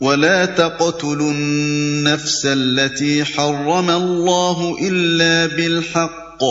ولا تقتلوا النفس التي حرم الله الا بالحق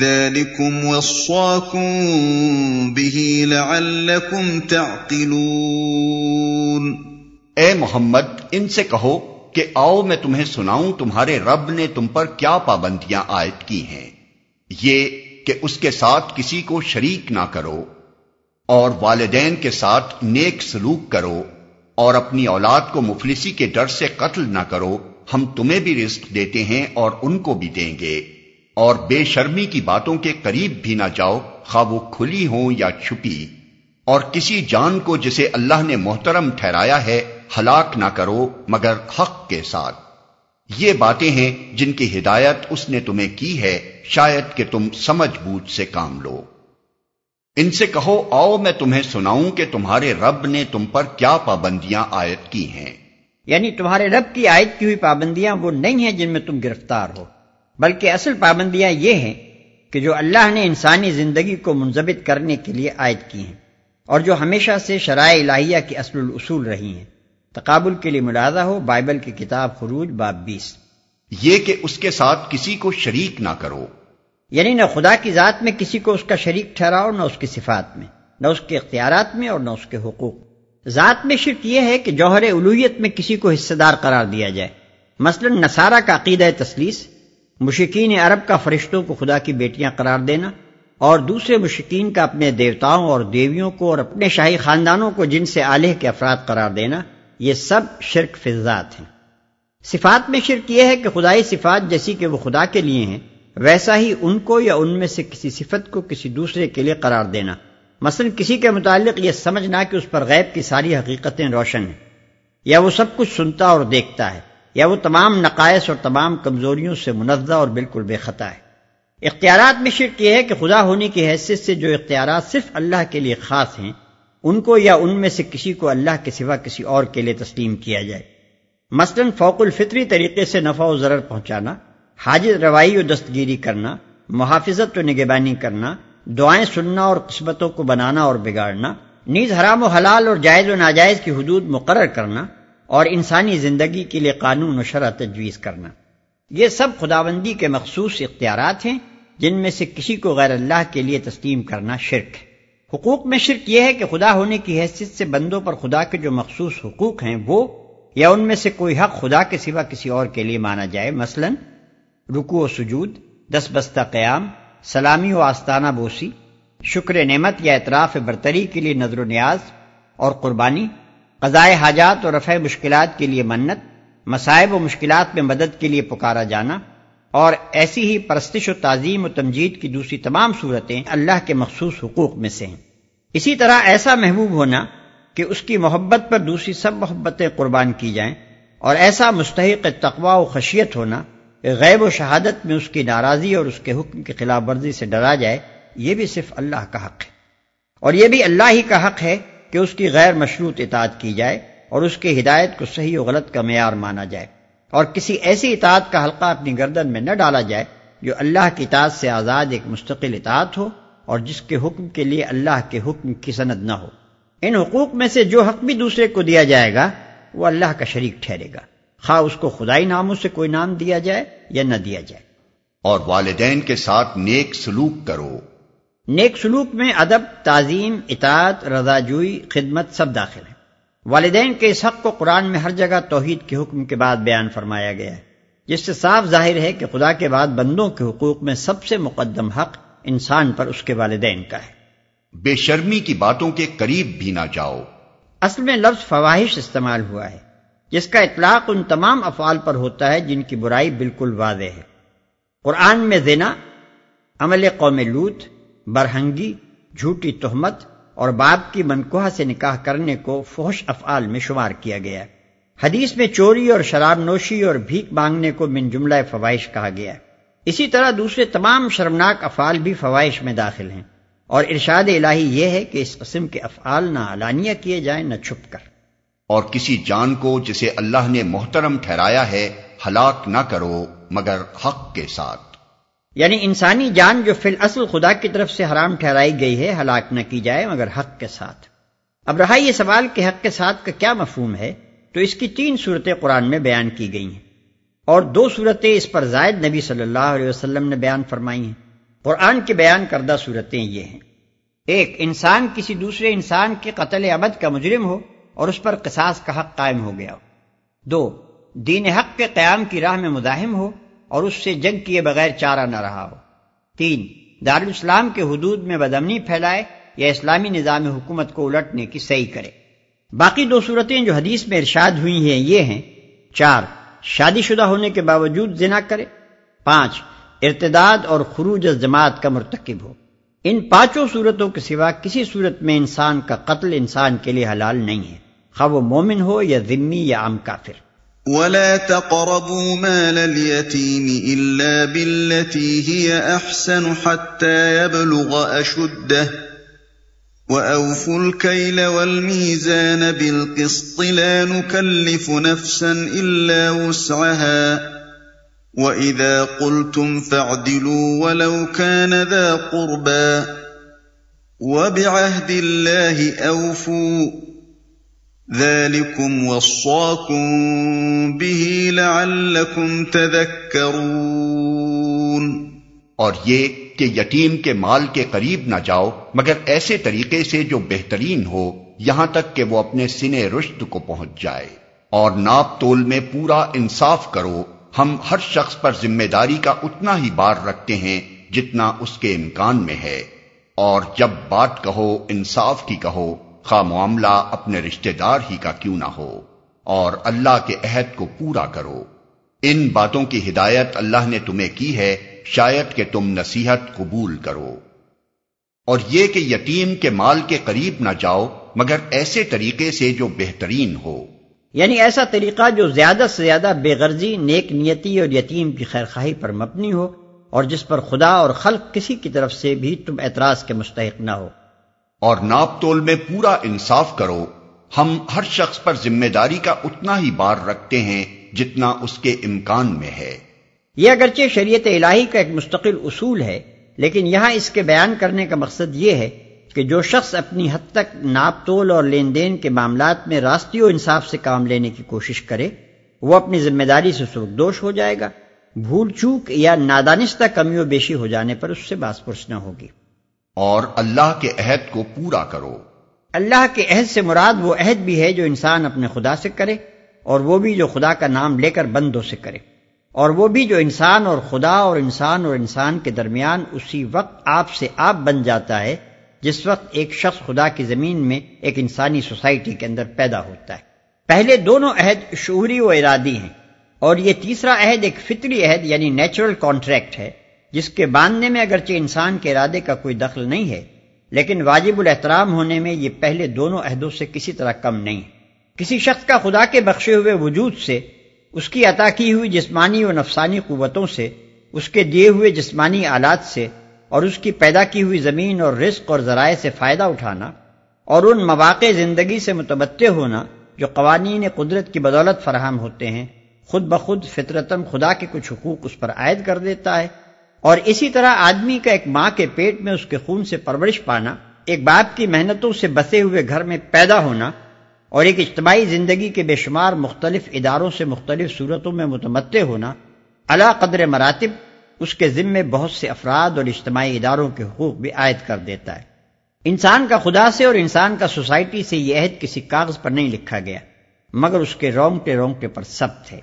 ذلكم وصاكم به لعلكم تعقلون اے محمد، ان سے کہو کہ آؤ میں تمہیں سناؤں تمہارے رب نے تم پر کیا پابندیاں عائد کی ہیں۔ یہ کہ اس کے ساتھ کسی کو شریک نہ کرو اور والدین کے ساتھ نیک سلوک کرو۔ اور اپنی اولاد کو مفلسی کے ڈر سے قتل نہ کرو، ہم تمہیں بھی رزق دیتے ہیں اور ان کو بھی دیں گے۔ اور بے شرمی کی باتوں کے قریب بھی نہ جاؤ، خواہ وہ کھلی ہوں یا چھپی۔ اور کسی جان کو جسے اللہ نے محترم ٹھہرایا ہے، ہلاک نہ کرو، مگر حق کے ساتھ۔ یہ باتیں ہیں جن کی ہدایت اس نے تمہیں کی ہے، شاید کہ تم سمجھ بوجھ سے کام لو۔ ان سے کہو آؤ میں تمہیں سناؤں کہ تمہارے رب نے تم پر کیا پابندیاں عائد کی ہیں۔ یعنی تمہارے رب کی عائد کی ہوئی پابندیاں وہ نہیں ہیں جن میں تم گرفتار ہو بلکہ اصل پابندیاں یہ ہیں کہ جو اللہ نے انسانی زندگی کو منظمت کرنے کے لیے عائد کی ہیں اور جو ہمیشہ سے شرائع الہیہ کی اصل الاصول رہی ہیں۔ تقابل کے لیے ملازہ ہو بائبل کی کتاب خروج باب بیس۔ یہ کہ اس کے ساتھ کسی کو شریک نہ کرو۔ یعنی نہ خدا کی ذات میں کسی کو اس کا شریک ٹھہراؤ، نہ اس کی صفات میں، نہ اس کے اختیارات میں اور نہ اس کے حقوق۔ ذات میں شرک یہ ہے کہ جوہر الوحیت میں کسی کو حصے دار قرار دیا جائے۔ مثلا نصارہ کا عقیدہ تسلیس مشکین عرب کا فرشتوں کو خدا کی بیٹیاں قرار دینا اور دوسرے مشکین کا اپنے دیوتاؤں اور دیویوں کو اور اپنے شاہی خاندانوں کو جن سے آلہ کے افراد قرار دینا، یہ سب شرک فضات ہیں۔ صفات میں شرک یہ ہے کہ خدائی صفات جیسی کہ وہ خدا کے لیے ہیں ویسا ہی ان کو یا ان میں سے کسی صفت کو کسی دوسرے کے لیے قرار دینا۔ مثلا کسی کے متعلق یہ سمجھنا کہ اس پر غیب کی ساری حقیقتیں روشن ہیں۔ یا وہ سب کچھ سنتا اور دیکھتا ہے، یا وہ تمام نقائص اور تمام کمزوریوں سے منزہ اور بالکل بے خطا ہے۔ اختیارات میں شرک یہ ہے کہ خدا ہونے کی حیثیت سے جو اختیارات صرف اللہ کے لیے خاص ہیں، ان کو یا ان میں سے کسی کو اللہ کے سوا کسی اور کے لیے تسلیم کیا جائے۔ مثلا فوق الفطری طریقے سے نفع و ضرر پہنچانا حاجت روائی و دستگیری کرنا، محافظت و نگبانی کرنا، دعائیں سننا اور قسمتوں کو بنانا اور بگاڑنا، نیز حرام و حلال اور جائز و ناجائز کی حدود مقرر کرنا اور انسانی زندگی کے لیے قانون و شرح تجویز کرنا۔ یہ سب خداوندی کے مخصوص اختیارات ہیں، جن میں سے کسی کو غیر اللہ کے لیے تسلیم کرنا شرک ہے۔ حقوق میں شرک یہ ہے کہ خدا ہونے کی حیثیت سے بندوں پر خدا کے جو مخصوص حقوق ہیں وہ یا ان میں سے کوئی حق خدا کے سوا کسی اور کے لیے مانا جائے۔ مثلاً رکو و سجود، دس بستہ قیام، سلامی و آستانہ بوسی، شکر نعمت یا اطراف برتری کے لیے نظر و نیاز اور قربانی قضائے حاجات اور رفع مشکلات کے لیے منت مسائب و مشکلات میں مدد کے لیے پکارا جانا اور ایسی ہی پرستش و تعظیم و تمجید کی دوسری تمام صورتیں اللہ کے مخصوص حقوق میں سے ہیں۔ اسی طرح ایسا محبوب ہونا کہ اس کی محبت پر دوسری سب محبتیں قربان کی جائیں اور ایسا مستحق تقوا و خشیت ہونا غیب و شہادت میں اس کی ناراضی اور اس کے حکم کی خلاف ورزی سے ڈرا جائے، یہ بھی صرف اللہ کا حق ہے۔ اور یہ بھی اللہ ہی کا حق ہے کہ اس کی غیر مشروط اطاعت کی جائے اور اس کی ہدایت کو صحیح و غلط کا معیار مانا جائے۔ اور کسی ایسی اطاعت کا حلقہ اپنی گردن میں نہ ڈالا جائے جو اللہ کی اطاعت سے آزاد ایک مستقل اطاعت ہو اور جس کے حکم کے لیے اللہ کے حکم کی سند نہ ہو۔ ان حقوق میں سے جو حق بھی دوسرے کو دیا جائے گا، وہ اللہ کا شریک ٹھہرے گا۔ خواہ اس کو خدائی ناموں سے کوئی نام دیا جائے یا نہ دیا جائے۔ اور والدین کے ساتھ نیک سلوک کرو۔ نیک سلوک میں ادب تعظیم اطاعت رضا جوئی خدمت سب داخل ہیں۔ والدین کے اس حق کو قرآن میں ہر جگہ توحید کے حکم کے بعد بیان فرمایا گیا ہے جس سے صاف ظاہر ہے کہ خدا کے بعد بندوں کے حقوق میں سب سے مقدم حق انسان پر اس کے والدین کا ہے۔ بے شرمی کی باتوں کے قریب بھی نہ جاؤ۔ اصل میں لفظ فواہش استعمال ہوا ہے۔ جس کا اطلاق ان تمام افعال پر ہوتا ہے جن کی برائی بالکل واضح ہے۔ قرآن میں زنا، عمل قوم لوت برہنگی، جھوٹی تہمت اور باپ کی منکوہ سے نکاح کرنے کو فوش افعال میں شمار کیا گیا۔ ہے حدیث میں چوری اور شراب نوشی اور بھیک مانگنے کو من جملہ فوائش کہا گیا۔ ہے اسی طرح دوسرے تمام شرمناک افعال بھی فوائش میں داخل ہیں۔ اور ارشاد الہی یہ ہے کہ اس قسم کے افعال نہ علانیہ کیے جائیں، نہ چھپ کر۔ اور کسی جان کو جسے اللہ نے محترم ٹھہرایا ہے، ہلاک نہ کرو مگر حق کے ساتھ۔ یعنی انسانی جان جو فی الاصل خدا کی طرف سے حرام ٹھہرائی گئی ہے، ہلاک نہ کی جائے مگر حق کے ساتھ۔ اب رہا یہ سوال کہ حق کے ساتھ کا کیا مفہوم ہے، تو اس کی تین صورتیں قرآن میں بیان کی گئی ہیں۔ اور دو صورتیں اس پر زائد نبی صلی اللہ علیہ وسلم نے بیان فرمائی ہیں۔ قرآن کی بیان کردہ صورتیں یہ ہیں۔ ایک، انسان کسی دوسرے انسان کے قتل عبد کا مجرم ہو اور اس پر قصاص کا حق قائم ہو گیا۔ دو، دین حق کے قیام کی راہ میں مزاحم ہو اور اس سے جنگ کیے بغیر چارہ نہ رہا ہو۔ تین، دارالاسلام کے حدود میں بدمنی پھیلائے یا اسلامی نظام حکومت کو الٹنے کی صحیح کرے۔ باقی دو صورتیں جو حدیث میں ارشاد ہوئی ہیں یہ ہیں۔ چار، شادی شدہ ہونے کے باوجود زنا کرے۔ پانچ، ارتداد اور خروج جماعت کا مرتکب ہو۔ ان پانچوں صورتوں کے سوا کسی صورت میں انسان کا قتل انسان کے لیے حلال نہیں ہے۔ خواہ وہ مومن ہو یا ذمی یا عام کافر۔ ولا تقربوا مال اليتيم إلا بالتي هي أحسن حتى يبلغ أشده وأوفوا الكيل والميزان بالقسط لا نكلف نفسا إلا وسعها وَإِذَا قُلْتُمْ فَاعْدِلُوا وَلَوْ كَانَ ذَا قُرْبَى وَبِعَهْدِ اللَّهِ أَوْفُوا ذَلِكُمْ وَصَّاكُمْ بِهِ لَعَلَّكُمْ تَذَكَّرُونَ اور یہ کہ یتیم کے مال کے قریب نہ جاؤ، مگر ایسے طریقے سے جو بہترین ہو، یہاں تک کہ وہ اپنے سنے رشد کو پہنچ جائے۔ اور ناپ تول میں پورا انصاف کرو۔ ہم ہر شخص پر ذمہ داری کا اتنا ہی بار رکھتے ہیں جتنا اس کے امکان میں ہے۔ اور جب بات کہو، انصاف کی کہو۔ خواہ معاملہ اپنے رشتہ دار ہی کا کیوں نہ ہو، اور اللہ کے عہد کو پورا کرو۔ ان باتوں کی ہدایت اللہ نے تمہیں کی ہے، شاید کہ تم نصیحت قبول کرو۔ اور یہ کہ یتیم کے مال کے قریب نہ جاؤ، مگر ایسے طریقے سے جو بہترین ہو۔ یعنی ایسا طریقہ جو زیادہ سے زیادہ بے غرضی، نیک نیتی اور یتیم کی خیر خواہی پر مبنی ہو، اور جس پر خدا اور خلق کسی کی طرف سے بھی تم اعتراض کے مستحق نہ ہو۔ اور ناپ تول میں پورا انصاف کرو۔ ہم ہر شخص پر ذمہ داری کا اتنا ہی بار رکھتے ہیں جتنا اس کے امکان میں ہے۔ یہ اگرچہ شریعت الہی کا ایک مستقل اصول ہے، لیکن یہاں اس کے بیان کرنے کا مقصد یہ ہے کہ جو شخص اپنی حد تک ناپ تول اور لین دین کے معاملات میں راستی و انصاف سے کام لینے کی کوشش کرے، وہ اپنی ذمہ داری سے سرخدوش ہو جائے گا۔ بھول چوک یا نادانستہ کمی و بیشی ہو جانے پر اس سے باس پرس نہ ہوگی۔ اور اللہ کے عہد کو پورا کرو۔ اللہ کے عہد سے مراد وہ عہد بھی ہے جو انسان اپنے خدا سے کرے اور وہ بھی جو خدا کا نام لے کر بندوں سے کرے۔ اور وہ بھی جو انسان اور خدا اور انسان اور انسان کے درمیان اسی وقت آپ سے آپ بن جاتا ہے، جس وقت ایک شخص خدا کی زمین میں ایک انسانی سوسائٹی کے اندر پیدا ہوتا ہے۔ پہلے دونوں عہد شعوری و ارادی ہیں اور یہ تیسرا عہد ایک فطری عہد یعنی نیچرل کانٹریکٹ ہے۔ جس کے باندھنے میں اگرچہ انسان کے ارادے کا کوئی دخل نہیں ہے، لیکن واجب الاحترام ہونے میں یہ پہلے دونوں عہدوں سے کسی طرح کم نہیں۔ کسی شخص کا خدا کے بخشے ہوئے وجود سے، اس کی عطا کی ہوئی جسمانی و نفسانی قوتوں سے، اس کے دیے ہوئے جسمانی آلات سے، اور اس کی پیدا کی ہوئی زمین اور رزق اور ذرائع سے فائدہ اٹھانا، اور ان مواقع زندگی سے متبدع ہونا جو قوانین قدرت کی بدولت فراہم ہوتے ہیں، خود بخود فطرتم خدا کے کچھ حقوق اس پر عائد کر دیتا ہے۔ اور اسی طرح آدمی کا ایک ماں کے پیٹ میں اس کے خون سے پرورش پانا، ایک باپ کی محنتوں سے بسے ہوئے گھر میں پیدا ہونا، اور ایک اجتماعی زندگی کے بے شمار مختلف اداروں سے مختلف صورتوں میں متمدع ہونا اللہ قدر مراتب اس کے ذمے بہت سے افراد اور اجتماعی اداروں کے حقوق بھی عائد کر دیتا ہے۔ انسان کا خدا سے اور انسان کا سوسائٹی سے یہ عہد کسی کاغذ پر نہیں لکھا گیا، مگر اس کے رونگٹے رونگٹے پر سب تھے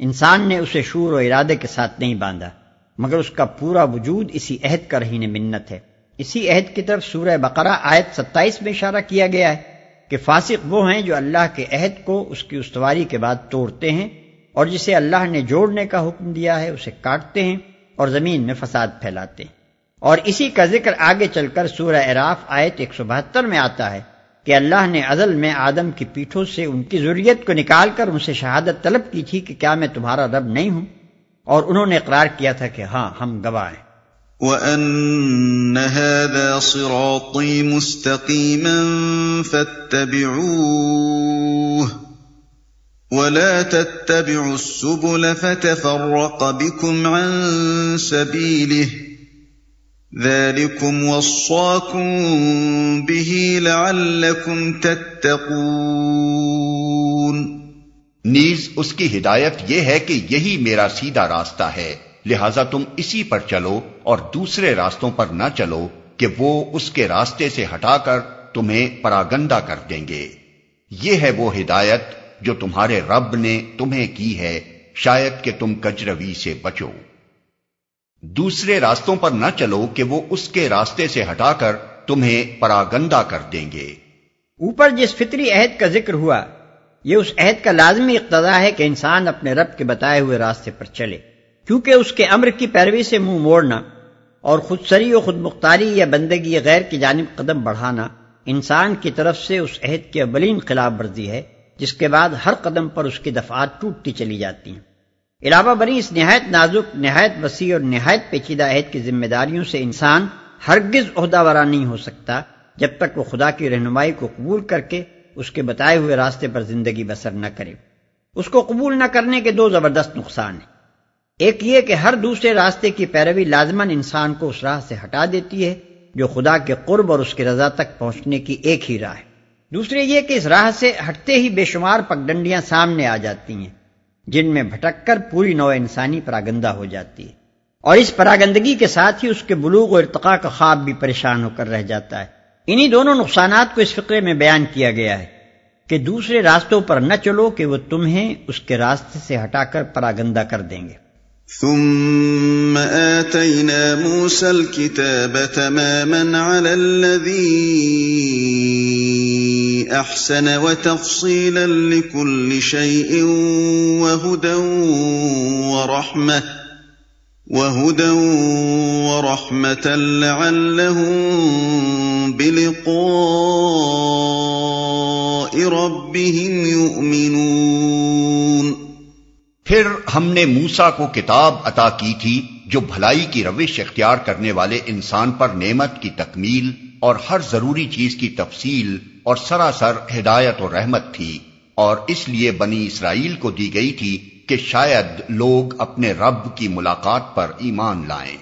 انسان نے اسے شور و ارادے کے ساتھ نہیں باندھا۔ مگر اس کا پورا وجود اسی عہد کا رہین منت ہے۔ اسی عہد کی طرف سورہ بقرہ آیت ستائیس میں اشارہ کیا گیا ہے کہ فاسق وہ ہیں جو اللہ کے عہد کو اس کی استواری کے بعد توڑتے ہیں اور جسے اللہ نے جوڑنے کا حکم دیا ہے اسے کاٹتے ہیں اور زمین میں فساد پھیلاتے ہیں۔ اور اسی کا ذکر آگے چل کر سورہ اراف آیت ایک سو بہتر میں آتا ہے کہ اللہ نے ازل میں آدم کی پیٹھوں سے ان کی ضروریت کو نکال کر ان سے شہادت طلب کی تھی کہ کیا میں تمہارا رب نہیں ہوں۔ اور انہوں نے اقرار کیا تھا کہ ہاں ہم گواہ ہیں۔ وَأَنَّ هَذَا صِرَاطِي مُسْتَقِيمًا فَاتَّبِعُوهُ وَلَا تَتَّبِعُوا السُّبُلَ فَتَفَرَّقَ بِكُمْ عَن سَبِيلِهِ ذَلِكُمْ وَصَّاكُمْ بِهِ لَعَلَّكُمْ تَتَّقُونَ نیز اس کی ہدایت یہ ہے کہ یہی میرا سیدھا راستہ ہے۔ لہذا تم اسی پر چلو اور دوسرے راستوں پر نہ چلو کہ وہ اس کے راستے سے ہٹا کر تمہیں پراگندہ کر دیں گے۔ یہ ہے وہ ہدایت جو تمہارے رب نے تمہیں کی ہے۔ شاید کہ تم کجروی سے بچو۔ دوسرے راستوں پر نہ چلو کہ وہ اس کے راستے سے ہٹا کر تمہیں پراگندہ کر دیں گے۔ اوپر جس فطری عہد کا ذکر ہوا یہ اس عہد کا لازمی اقتضا ہے کہ انسان اپنے رب کے بتائے ہوئے راستے پر چلے۔ کیونکہ اس کے امر کی پیروی سے منہ موڑنا اور خود سری و خود مختاری یا بندگی غیر کی جانب قدم بڑھانا انسان کی طرف سے اس عہد کی اولین خلاف ورزی ہے، جس کے بعد ہر قدم پر اس کی دفعات ٹوٹتی چلی جاتی ہیں۔ علاوہ بری اس نہایت نازک، نہایت وسیع اور نہایت پیچیدہ عہد کی ذمہ داریوں سے انسان ہرگز عہدہ ورا نہیں ہو سکتا، جب تک وہ خدا کی رہنمائی کو قبول کر کے اس کے بتائے ہوئے راستے پر زندگی بسر نہ کرے۔ اس کو قبول نہ کرنے کے دو زبردست نقصان ہیں۔ ایک یہ کہ ہر دوسرے راستے کی پیروی لازمن انسان کو اس راہ سے ہٹا دیتی ہے، جو خدا کے قرب اور اس کی رضا تک پہنچنے کی ایک ہی راہ ہے۔ دوسرے یہ کہ اس راہ سے ہٹتے ہی بے شمار پگڈنڈیاں سامنے آ جاتی ہیں، جن میں بھٹک کر پوری نو انسانی پراگندہ ہو جاتی ہے۔ اور اس پراگندگی کے ساتھ ہی اس کے بلوغ و ارتقاء کا خواب بھی پریشان ہو کر رہ جاتا ہے۔ انہی دونوں نقصانات کو اس فقرے میں بیان کیا گیا ہے کہ دوسرے راستوں پر نہ چلو کہ وہ تمہیں اس کے راستے سے ہٹا کر پراگندہ کر دیں گے۔ ثم آتينا موسى الكتاب تماما على الذي أحسن وتفصيلا لكل شيء وهدى ورحمة وهدى ورحمة لعلهم بلقاء ربهم يؤمنون پھر ہم نے موسا کو کتاب عطا کی تھی جو بھلائی کی روش اختیار کرنے والے انسان پر نعمت کی تکمیل اور ہر ضروری چیز کی تفصیل اور سراسر ہدایت و رحمت تھی اور اس لیے بنی اسرائیل کو دی گئی تھی کہ شاید لوگ اپنے رب کی ملاقات پر ایمان لائیں۔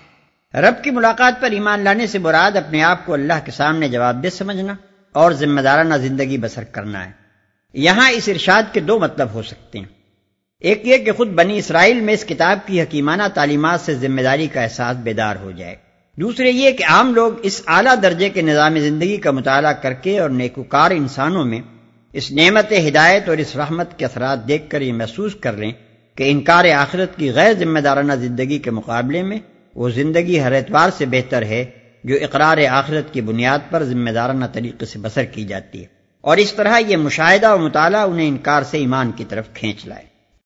رب کی ملاقات پر ایمان لانے سے مراد اپنے آپ کو اللہ کے سامنے جواب دے سمجھنا اور ذمہ دارانہ زندگی بسر کرنا ہے۔ یہاں اس ارشاد کے دو مطلب ہو سکتے ہیں۔ ایک یہ کہ خود بنی اسرائیل میں اس کتاب کی حکیمانہ تعلیمات سے ذمہ داری کا احساس بیدار ہو جائے۔ دوسرے یہ کہ عام لوگ اس اعلیٰ درجے کے نظام زندگی کا مطالعہ کر کے اور نیکوکار انسانوں میں اس نعمت ہدایت اور اس رحمت کے اثرات دیکھ کر یہ محسوس کر لیں کہ انکار آخرت کی غیر ذمہ دارانہ زندگی کے مقابلے میں وہ زندگی ہر اعتبار سے بہتر ہے جو اقرار آخرت کی بنیاد پر ذمہ دارانہ طریقے سے بسر کی جاتی ہے اور اس طرح یہ مشاہدہ و مطالعہ انہیں انکار سے ایمان کی طرف کھینچ لائے۔